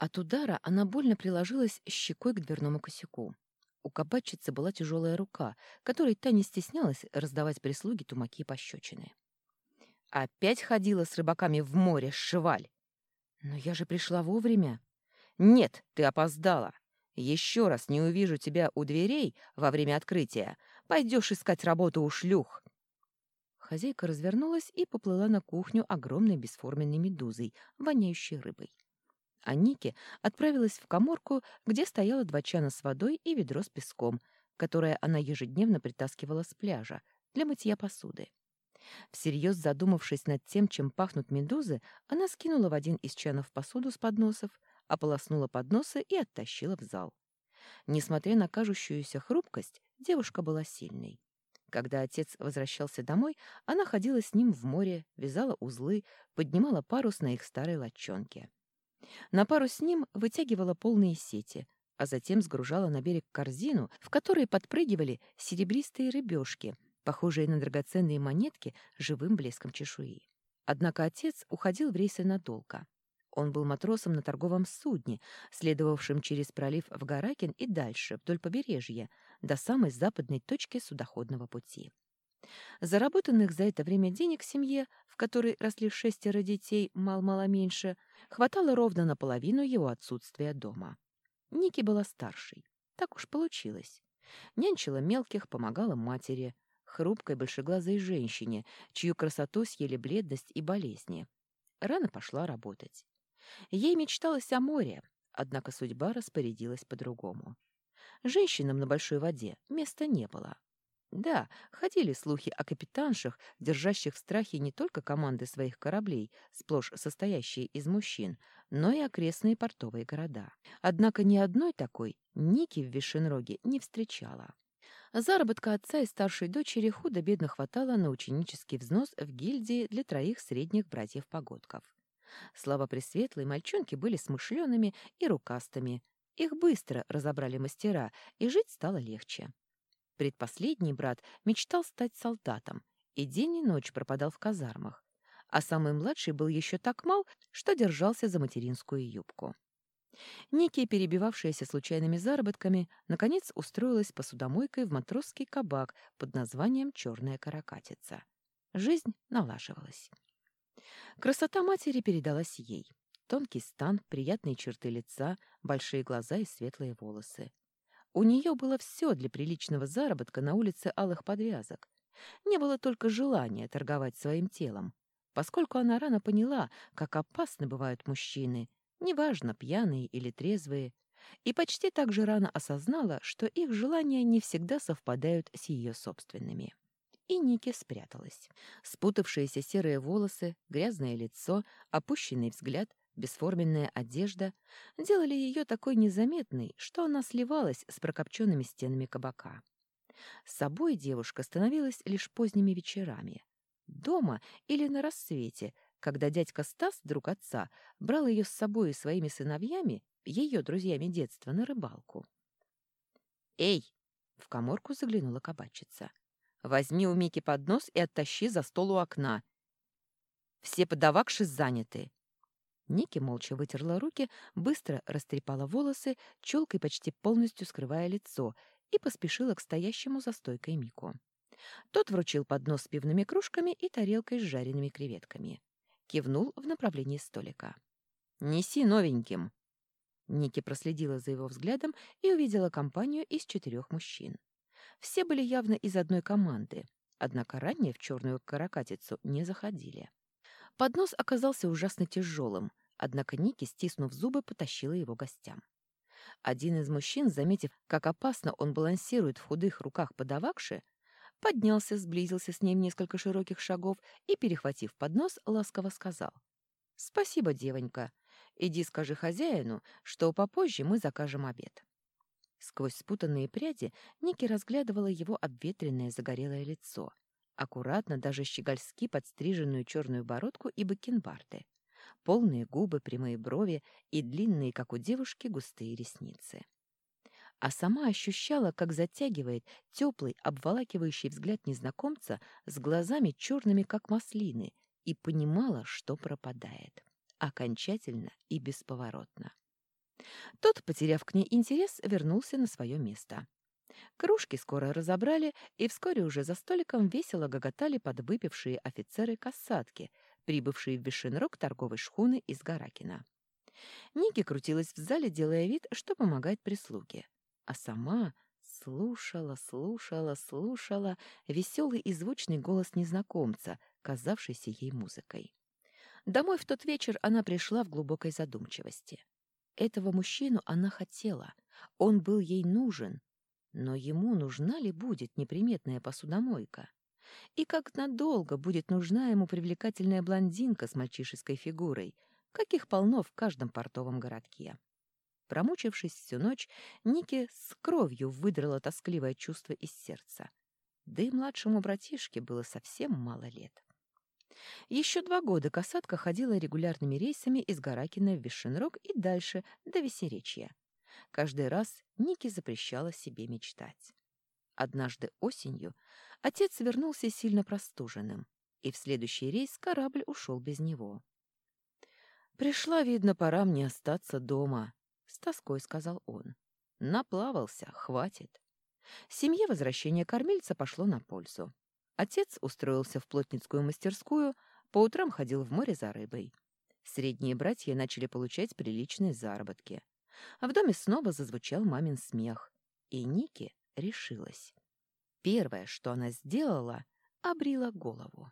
От удара она больно приложилась щекой к дверному косяку. У кабачицы была тяжелая рука, которой та не стеснялась раздавать прислуге тумаки и пощечины. «Опять ходила с рыбаками в море, шиваль!» «Но я же пришла вовремя!» «Нет, ты опоздала! Еще раз не увижу тебя у дверей во время открытия. Пойдешь искать работу у шлюх!» Хозяйка развернулась и поплыла на кухню огромной бесформенной медузой, воняющей рыбой. А Ники отправилась в коморку, где стояло два чана с водой и ведро с песком, которое она ежедневно притаскивала с пляжа для мытья посуды. Всерьез задумавшись над тем, чем пахнут медузы, она скинула в один из чанов посуду с подносов, ополоснула подносы и оттащила в зал. Несмотря на кажущуюся хрупкость, девушка была сильной. Когда отец возвращался домой, она ходила с ним в море, вязала узлы, поднимала парус на их старой лодчонке. На пару с ним вытягивала полные сети, а затем сгружала на берег корзину, в которой подпрыгивали серебристые рыбешки, похожие на драгоценные монетки живым блеском чешуи. Однако отец уходил в рейсы надолго. Он был матросом на торговом судне, следовавшем через пролив в Гаракин и дальше, вдоль побережья, до самой западной точки судоходного пути. Заработанных за это время денег семье, в которой росли шестеро детей, мал-мало меньше, хватало ровно наполовину его отсутствия дома. Ники была старшей. Так уж получилось. Нянчила мелких, помогала матери, хрупкой большеглазой женщине, чью красоту съели бледность и болезни. Рано пошла работать. Ей мечталось о море, однако судьба распорядилась по-другому. Женщинам на большой воде места не было. Да, ходили слухи о капитаншах, держащих в страхе не только команды своих кораблей, сплошь состоящие из мужчин, но и окрестные портовые города. Однако ни одной такой Ники в Вишенроге не встречала. Заработка отца и старшей дочери худо-бедно хватало на ученический взнос в гильдии для троих средних братьев-погодков. Слава Пресветлой, мальчонки были смышленными и рукастыми. Их быстро разобрали мастера, и жить стало легче. Предпоследний брат мечтал стать солдатом и день и ночь пропадал в казармах, а самый младший был еще так мал, что держался за материнскую юбку. Ники, перебивавшаяся случайными заработками, наконец устроилась посудомойкой в матросский кабак под названием «Черная каракатица». Жизнь налаживалась. Красота матери передалась ей. Тонкий стан, приятные черты лица, большие глаза и светлые волосы. У нее было все для приличного заработка на улице алых подвязок. Не было только желания торговать своим телом, поскольку она рано поняла, как опасны бывают мужчины, неважно, пьяные или трезвые, и почти так же рано осознала, что их желания не всегда совпадают с ее собственными. И Ники спряталась. Спутавшиеся серые волосы, грязное лицо, опущенный взгляд Бесформенная одежда делали ее такой незаметной, что она сливалась с прокопченными стенами кабака. С собой девушка становилась лишь поздними вечерами. Дома или на рассвете, когда дядька Стас, друг отца, брал ее с собой и своими сыновьями, ее друзьями детства, на рыбалку. «Эй!» — в коморку заглянула кабачица. «Возьми у Мики поднос и оттащи за стол у окна. Все подавакши заняты. Ники молча вытерла руки, быстро растрепала волосы, челкой почти полностью скрывая лицо, и поспешила к стоящему за стойкой Мику. Тот вручил поднос с пивными кружками и тарелкой с жареными креветками. Кивнул в направлении столика. «Неси новеньким!» Ники проследила за его взглядом и увидела компанию из четырех мужчин. Все были явно из одной команды, однако ранее в черную каракатицу не заходили. Поднос оказался ужасно тяжелым, однако Ники, стиснув зубы, потащила его гостям. Один из мужчин, заметив, как опасно он балансирует в худых руках подавакши, поднялся, сблизился с ним несколько широких шагов и, перехватив поднос, ласково сказал. «Спасибо, девонька. Иди скажи хозяину, что попозже мы закажем обед». Сквозь спутанные пряди Ники разглядывала его обветренное загорелое лицо, аккуратно, даже щегольски подстриженную черную бородку и бакенбарды полные губы, прямые брови и длинные, как у девушки, густые ресницы. А сама ощущала, как затягивает теплый, обволакивающий взгляд незнакомца с глазами черными, как маслины, и понимала, что пропадает. Окончательно и бесповоротно. Тот, потеряв к ней интерес, вернулся на свое место. Кружки скоро разобрали, и вскоре уже за столиком весело гоготали подвыпившие офицеры-кассатки, прибывшие в Вишенрог торговой шхуны из Гаракина. Ники крутилась в зале, делая вид, что помогает прислуге. А сама слушала, слушала, слушала веселый и звучный голос незнакомца, казавшийся ей музыкой. Домой в тот вечер она пришла в глубокой задумчивости. Этого мужчину она хотела, он был ей нужен, но ему нужна ли будет неприметная посудомойка? И как надолго будет нужна ему привлекательная блондинка с мальчишеской фигурой, каких полно в каждом портовом городке? Промучившись всю ночь, Ники с кровью выдрала тоскливое чувство из сердца. Да и младшему братишке было совсем мало лет. Еще два года касатка ходила регулярными рейсами из Гаракина в Вишенрог и дальше, до Весеречья. Каждый раз Ники запрещала себе мечтать. Однажды осенью отец вернулся сильно простуженным, и в следующий рейс корабль ушел без него. «Пришла, видно, пора мне остаться дома», — с тоской сказал он. «Наплавался, хватит». Семье возвращение кормильца пошло на пользу. Отец устроился в плотницкую мастерскую, по утрам ходил в море за рыбой. Средние братья начали получать приличные заработки. А в доме снова зазвучал мамин смех, и Ники решилась. Первое, что она сделала, обрила голову.